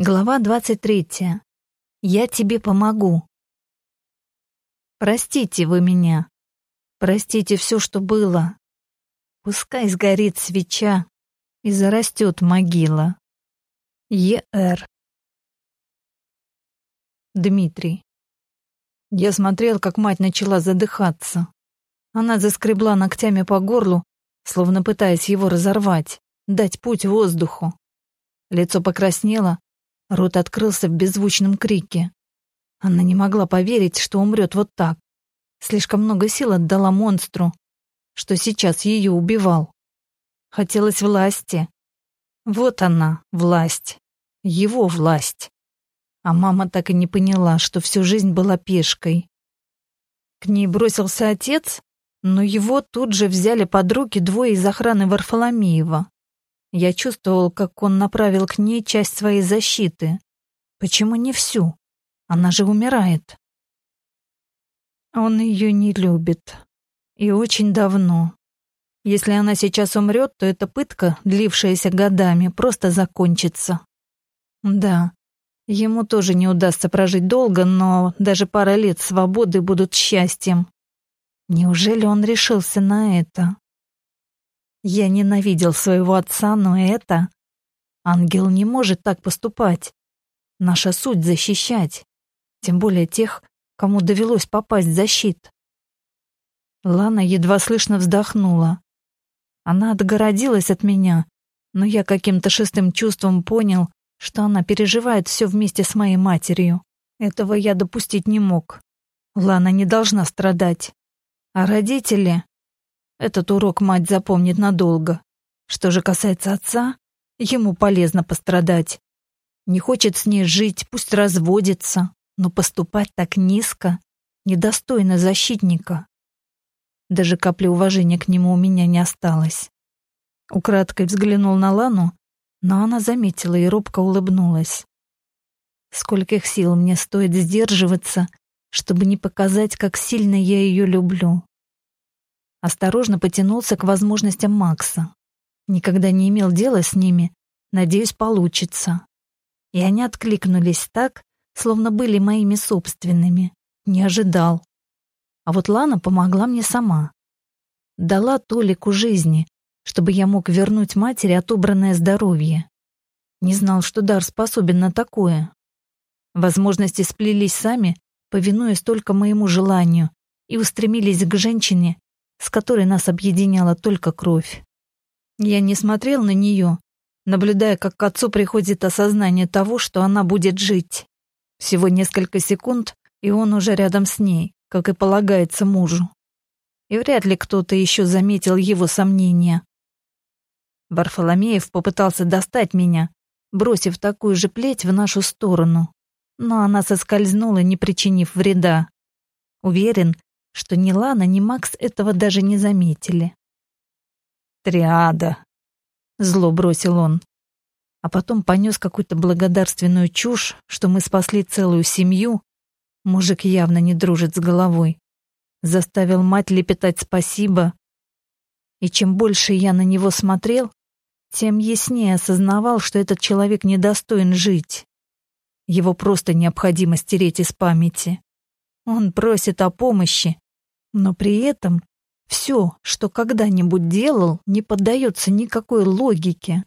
Глава 23. Я тебе помогу. Простите вы меня. Простите все, что было. Пускай сгорит свеча и зарастет могила. Е.Р. Дмитрий. Я смотрел, как мать начала задыхаться. Она заскребла ногтями по горлу, словно пытаясь его разорвать, дать путь воздуху. Лицо покраснело, Рот открылся в беззвучном крике. Она не могла поверить, что умрет вот так. Слишком много сил отдала монстру, что сейчас ее убивал. Хотелось власти. Вот она, власть. Его власть. А мама так и не поняла, что всю жизнь была пешкой. К ней бросился отец, но его тут же взяли под руки двое из охраны Варфоломеева. Я чувствовал, как он направил к ней часть своей защиты. Почему не всю? Она же умирает. Он ее не любит. И очень давно. Если она сейчас умрет, то эта пытка, длившаяся годами, просто закончится. Да, ему тоже не удастся прожить долго, но даже пара лет свободы будут счастьем. Неужели он решился на это? Я ненавидел своего отца, но это... Ангел не может так поступать. Наша суть — защищать. Тем более тех, кому довелось попасть в защит. Лана едва слышно вздохнула. Она отгородилась от меня, но я каким-то шестым чувством понял, что она переживает все вместе с моей матерью. Этого я допустить не мог. Лана не должна страдать. А родители... Этот урок мать запомнит надолго. Что же касается отца, ему полезно пострадать. Не хочет с ней жить, пусть разводится, но поступать так низко недостойно защитника. Даже капли уважения к нему у меня не осталось. Украдкой взглянул на Лану, но она заметила и робко улыбнулась. Скольких сил мне стоит сдерживаться, чтобы не показать, как сильно я ее люблю. Осторожно потянулся к возможностям Макса. Никогда не имел дела с ними. Надеюсь, получится. И они откликнулись так, словно были моими собственными. Не ожидал. А вот Лана помогла мне сама. Дала Толику жизни, чтобы я мог вернуть матери отобранное здоровье. Не знал, что дар способен на такое. Возможности сплелись сами, повинуясь только моему желанию, и устремились к женщине, с которой нас объединяла только кровь. Я не смотрел на нее, наблюдая, как к отцу приходит осознание того, что она будет жить. Всего несколько секунд, и он уже рядом с ней, как и полагается мужу. И вряд ли кто-то еще заметил его сомнения. Варфоломеев попытался достать меня, бросив такую же плеть в нашу сторону, но она соскользнула, не причинив вреда. Уверен, что ни Лана, ни Макс этого даже не заметили. «Триада!» — зло бросил он. А потом понес какую-то благодарственную чушь, что мы спасли целую семью. Мужик явно не дружит с головой. Заставил мать лепетать спасибо. И чем больше я на него смотрел, тем яснее осознавал, что этот человек недостоин жить. Его просто необходимо стереть из памяти. Он просит о помощи, но при этом все, что когда-нибудь делал, не поддается никакой логике.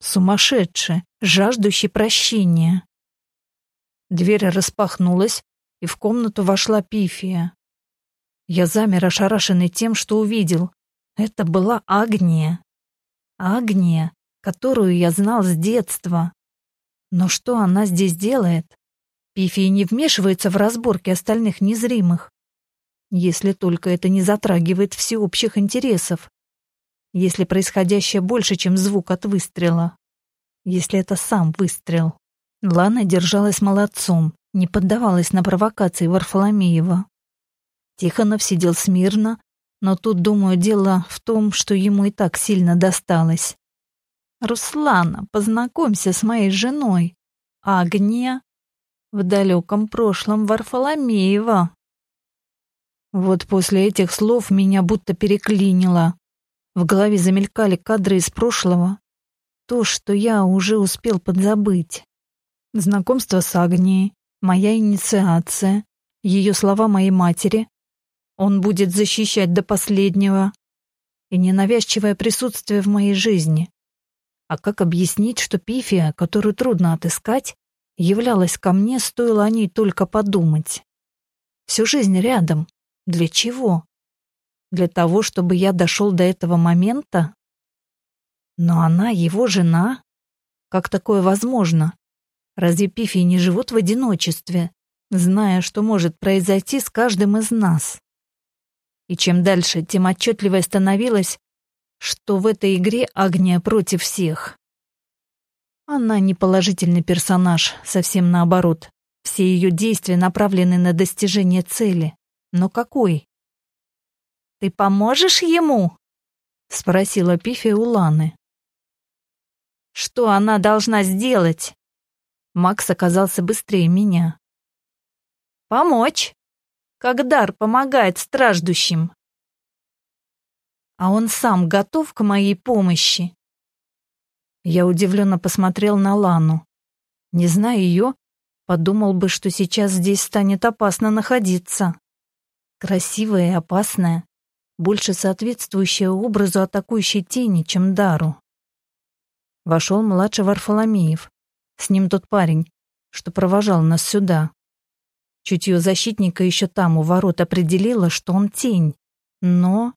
Сумасшедший, жаждущий прощения. Дверь распахнулась, и в комнату вошла Пифия. Я замер, ошарашенный тем, что увидел. Это была Агния. Агния, которую я знал с детства. Но что она здесь делает? Пифия не вмешивается в разборки остальных незримых. Если только это не затрагивает всеобщих интересов. Если происходящее больше, чем звук от выстрела. Если это сам выстрел. Лана держалась молодцом, не поддавалась на провокации Варфоломеева. Тихонов сидел смирно, но тут, думаю, дело в том, что ему и так сильно досталось. «Руслана, познакомься с моей женой. Агния. В далеком прошлом Варфоломеева». Вот после этих слов меня будто переклинило. В голове замелькали кадры из прошлого. То, что я уже успел подзабыть. Знакомство с Агнией, моя инициация, ее слова моей матери. Он будет защищать до последнего. И ненавязчивое присутствие в моей жизни. А как объяснить, что пифия, которую трудно отыскать, являлась ко мне, стоило о ней только подумать? Всю жизнь рядом. Для чего? Для того, чтобы я дошел до этого момента? Но она его жена? Как такое возможно? Разве пифии не живут в одиночестве, зная, что может произойти с каждым из нас? И чем дальше, тем отчетливее становилось, что в этой игре Агния против всех. Она не положительный персонаж, совсем наоборот. Все ее действия направлены на достижение цели. Но какой? «Ты поможешь ему?» — спросила Пифия у Ланы. «Что она должна сделать?» Макс оказался быстрее меня. «Помочь, как дар помогает страждущим. А он сам готов к моей помощи?» Я удивленно посмотрел на Лану. Не зная ее, подумал бы, что сейчас здесь станет опасно находиться. Красивая и опасная, больше соответствующая образу атакующей тени, чем дару. Вошел младший Варфоломеев. С ним тот парень, что провожал нас сюда. Чутье защитника еще там у ворот определило, что он тень, но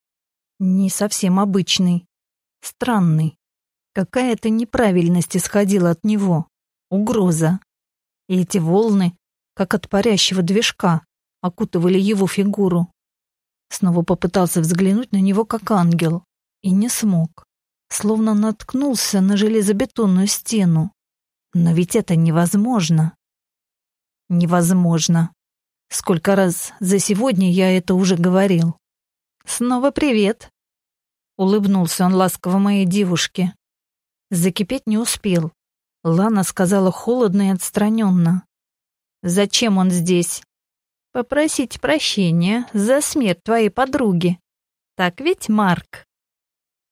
не совсем обычный, странный. Какая-то неправильность исходила от него, угроза. И эти волны, как от парящего движка, окутывали его фигуру. Снова попытался взглянуть на него как ангел и не смог, словно наткнулся на железобетонную стену. Но ведь это невозможно. Невозможно. Сколько раз за сегодня я это уже говорил. Снова привет. Улыбнулся он ласково моей девушке. Закипеть не успел. Лана сказала холодно и отстраненно. «Зачем он здесь?» «Попросить прощения за смерть твоей подруги. Так ведь, Марк?»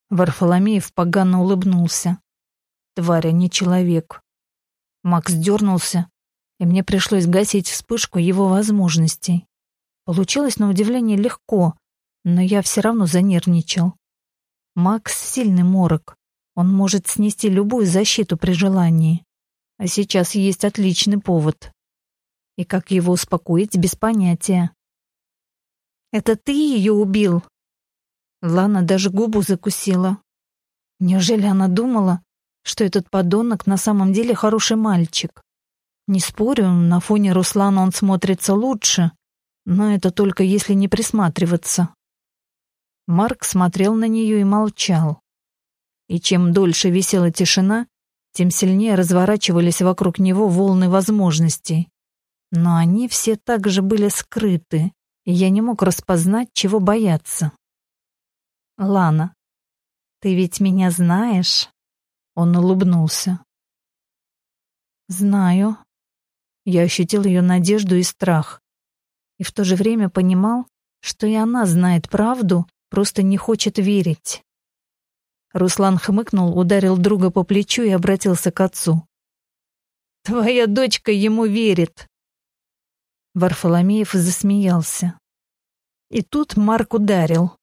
Варфоломеев погано улыбнулся. «Тварь, а не человек. Макс дернулся, и мне пришлось гасить вспышку его возможностей. Получилось на удивление легко, но я все равно занервничал. Макс — сильный морок. Он может снести любую защиту при желании. А сейчас есть отличный повод. И как его успокоить, без понятия. «Это ты ее убил?» Лана даже губу закусила. Неужели она думала, что этот подонок на самом деле хороший мальчик. Не спорю, на фоне Руслана он смотрится лучше, но это только если не присматриваться. Марк смотрел на нее и молчал. И чем дольше висела тишина, тем сильнее разворачивались вокруг него волны возможностей. Но они все также были скрыты, и я не мог распознать, чего бояться. «Лана, ты ведь меня знаешь?» Он улыбнулся. «Знаю». Я ощутил ее надежду и страх. И в то же время понимал, что и она знает правду, просто не хочет верить. Руслан хмыкнул, ударил друга по плечу и обратился к отцу. «Твоя дочка ему верит!» Варфоломеев засмеялся. И тут Марк ударил.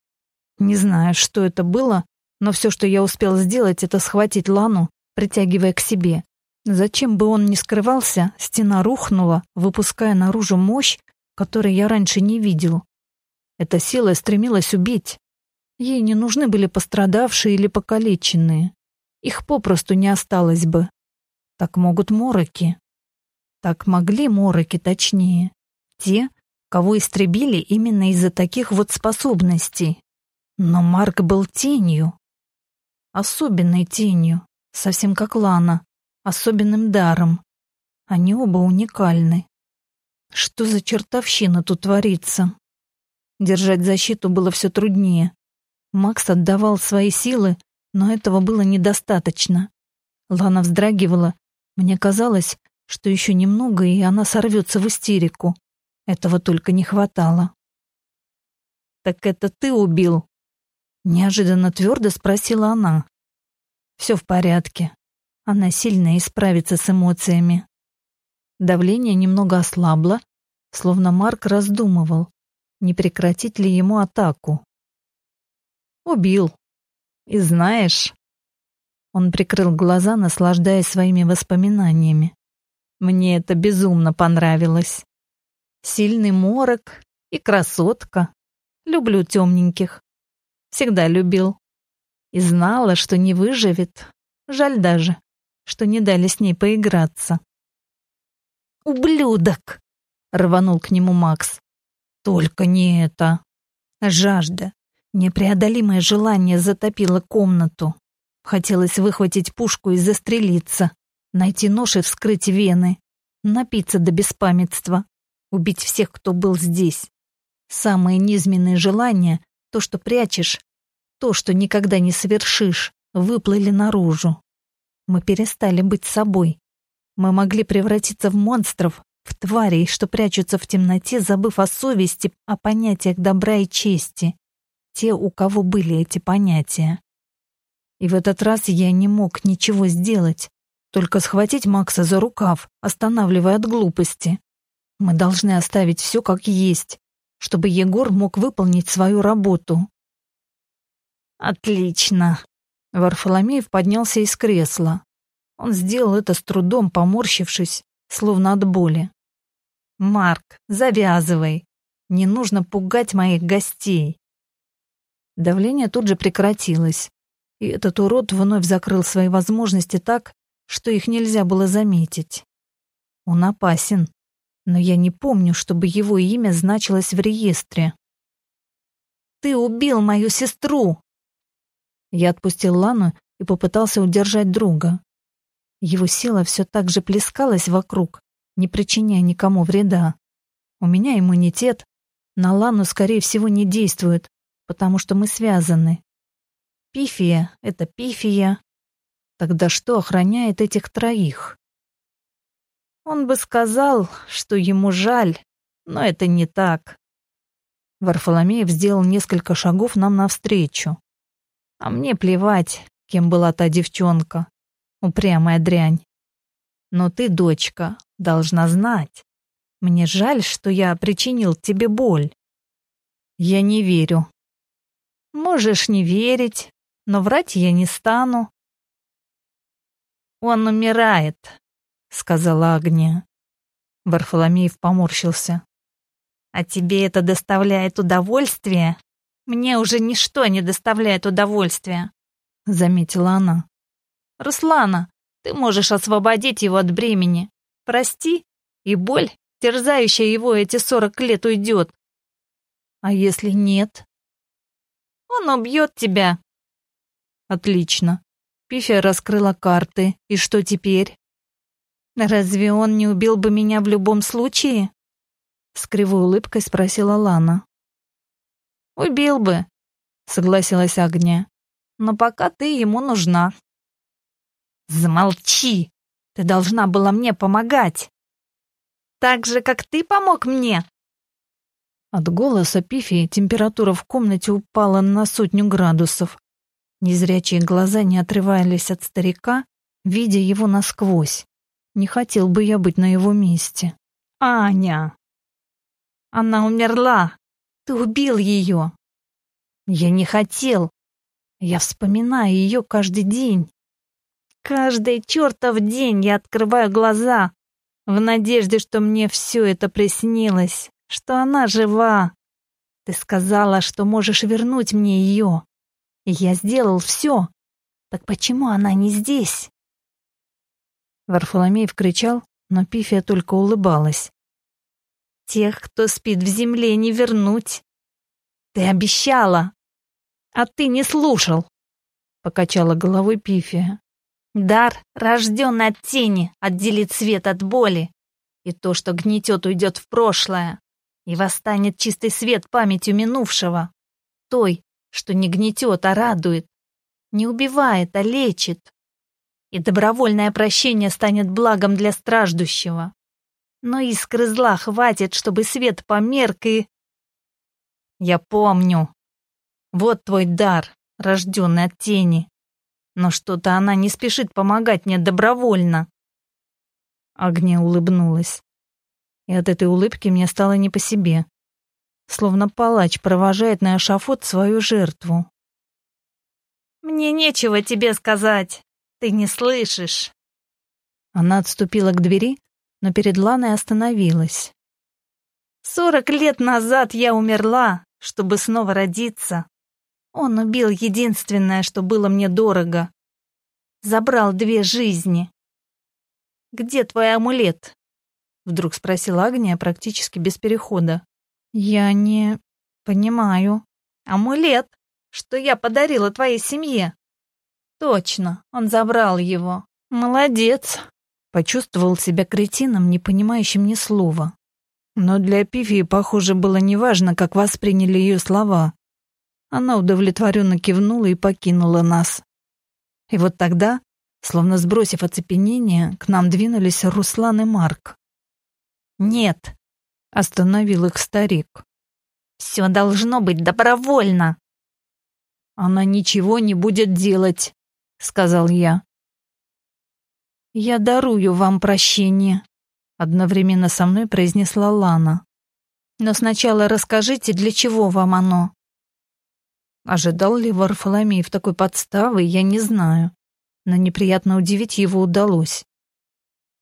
Не знаю, что это было, но все, что я успел сделать, это схватить Лану, притягивая к себе. Зачем бы он ни скрывался, стена рухнула, выпуская наружу мощь, которой я раньше не видел. Эта сила стремилась убить. Ей не нужны были пострадавшие или покалеченные. Их попросту не осталось бы. Так могут мороки. Так могли мороки, точнее. Те, кого истребили именно из-за таких вот способностей. Но Марк был тенью, особенной тенью, совсем как Лана, особенным даром. Они оба уникальны. Что за чертовщина тут творится? Держать защиту было все труднее. Макс отдавал свои силы, но этого было недостаточно. Лана вздрагивала. Мне казалось, что еще немного, и она сорвется в истерику. Этого только не хватало. «Так это ты убил?» Неожиданно твердо спросила она. Все в порядке. Она сильно и справится с эмоциями. Давление немного ослабло, словно Марк раздумывал, не прекратить ли ему атаку. Убил. И знаешь... Он прикрыл глаза, наслаждаясь своими воспоминаниями. Мне это безумно понравилось. Сильный морок и красотка. Люблю темненьких. Всегда любил. И знала, что не выживет. Жаль даже, что не дали с ней поиграться. «Ублюдок!» — рванул к нему Макс. «Только не это!» Жажда, непреодолимое желание затопило комнату. Хотелось выхватить пушку и застрелиться, найти нож и вскрыть вены, напиться до беспамятства, убить всех, кто был здесь. Самые низменные желания, то, что прячешь, то, что никогда не совершишь, выплыли наружу. Мы перестали быть собой. Мы могли превратиться в монстров, в тварей, что прячутся в темноте, забыв о совести, о понятиях добра и чести. Те, у кого были эти понятия. И в этот раз я не мог ничего сделать, только схватить Макса за рукав, останавливая от глупости. Мы должны оставить все как есть, чтобы Егор мог выполнить свою работу. Отлично. Варфоломеев поднялся из кресла. Он сделал это с трудом, поморщившись, словно от боли. «Марк, завязывай. Не нужно пугать моих гостей». Давление тут же прекратилось, и этот урод вновь закрыл свои возможности так, что их нельзя было заметить. Он опасен, но я не помню, чтобы его имя значилось в реестре. «Ты убил мою сестру!» Я отпустил Лану и попытался удержать друга. Его сила все так же плескалась вокруг, не причиняя никому вреда. У меня иммунитет, на Лану, скорее всего, не действует, потому что мы связаны. Пифия — это пифия. Тогда что охраняет этих троих? Он бы сказал, что ему жаль, но это не так. Варфоломеев сделал несколько шагов нам навстречу. А мне плевать, кем была та девчонка. Упрямая дрянь. Но ты, дочка, должна знать. Мне жаль, что я причинил тебе боль. Я не верю. Можешь не верить, но врать я не стану. Он умирает, сказала Агния. Варфоломеев поморщился. А тебе это доставляет удовольствие? Мне уже ничто не доставляет удовольствия, заметила она. Руслана, ты можешь освободить его от бремени. Прости, и боль, терзающая его эти сорок лет, уйдет. А если нет? Он убьет тебя. Отлично. Пифия раскрыла карты. И что теперь? Разве он не убил бы меня в любом случае? С кривой улыбкой спросила Лана. «Убил бы», — согласилась Агния. «Но пока ты ему нужна». «Замолчи! Ты должна была мне помогать!» «Так же, как ты помог мне!» От голоса Пифи температура в комнате упала на сотню градусов. Незрячие глаза не отрывались от старика, видя его насквозь. Не хотел бы я быть на его месте. «Аня!» «Она умерла!» Ты убил ее. Я не хотел. Я вспоминаю ее каждый день. Каждый чертов день я открываю глаза в надежде, что мне все это приснилось, что она жива. Ты сказала, что можешь вернуть мне ее. И я сделал все. Так почему она не здесь? Варфоломеев кричал, но Пифия только улыбалась. Тех, кто спит в земле, не вернуть. Ты обещала, а ты не слушал, покачала головой Пифия. Дар, рожденный от тени, отделит свет от боли, и то, что гнетет, уйдет в прошлое, и восстанет чистый свет памятью минувшего, той, что не гнетет, а радует, не убивает, а лечит. И добровольное прощение станет благом для страждущего. Но искры зла хватит, чтобы свет померк и... Я помню. Вот твой дар, рожденный от тени. Но что-то она не спешит помогать мне добровольно. Агния улыбнулась. И от этой улыбки мне стало не по себе. Словно палач провожает на эшафот свою жертву. «Мне нечего тебе сказать. Ты не слышишь». Она отступила к двери, но перед Ланой остановилась. «Сорок лет назад я умерла, чтобы снова родиться. Он убил единственное, что было мне дорого. Забрал две жизни. Где твой амулет?» Вдруг спросила Агния практически без перехода. «Я не понимаю». «Амулет, что я подарила твоей семье». «Точно, он забрал его. Молодец». Почувствовал себя кретином, не понимающим ни слова. Но для Пифии, похоже, было неважно, как восприняли ее слова. Она удовлетворенно кивнула и покинула нас. И вот тогда, словно сбросив оцепенение, к нам двинулись Руслан и Марк. «Нет», — остановил их старик. «Все должно быть добровольно». «Она ничего не будет делать», — сказал я. «Я дарую вам прощение», — одновременно со мной произнесла Лана. «Но сначала расскажите, для чего вам оно?» Ожидал ли Варфоломей в такой подставы, я не знаю, но неприятно удивить его удалось.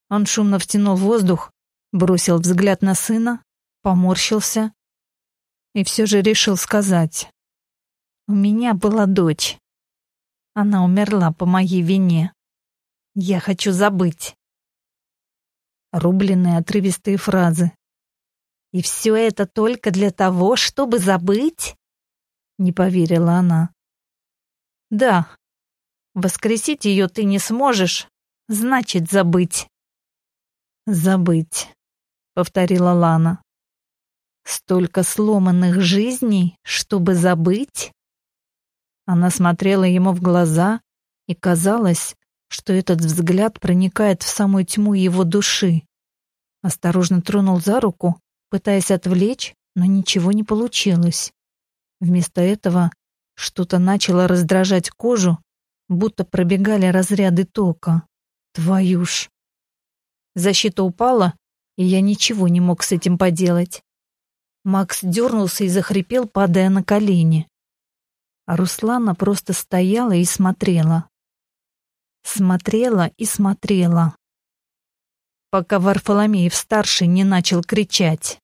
Он шумно втянул воздух, бросил взгляд на сына, поморщился и все же решил сказать. «У меня была дочь. Она умерла по моей вине. Я хочу забыть. Рубленные отрывистые фразы. И все это только для того, чтобы забыть? Не поверила она. Да. Воскресить ее ты не сможешь, значит забыть. Забыть, повторила Лана. Столько сломанных жизней, чтобы забыть? Она смотрела ему в глаза, и казалось, что этот взгляд проникает в самую тьму его души. Осторожно тронул за руку, пытаясь отвлечь, но ничего не получилось. Вместо этого что-то начало раздражать кожу, будто пробегали разряды тока. Твою ж. Защита упала, и я ничего не мог с этим поделать. Макс дернулся и захрипел, падая на колени. А Руслана просто стояла и смотрела. Смотрела и смотрела. Пока Варфоломеев-старший не начал кричать.